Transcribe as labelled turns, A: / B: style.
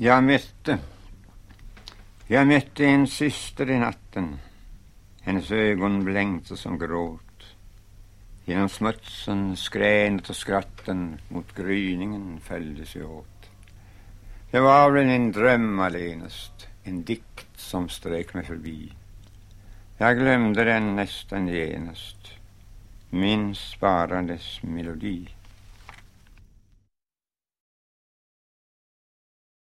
A: Jag mötte, jag mötte en syster i natten. Hennes ögon blänkte som gråt. Genom smutsen, skränet och skratten mot gryningen följde sig åt. Det var väl en dröm allenast, en dikt som strök mig förbi. Jag glömde den nästan genast, minns bara dess melodi.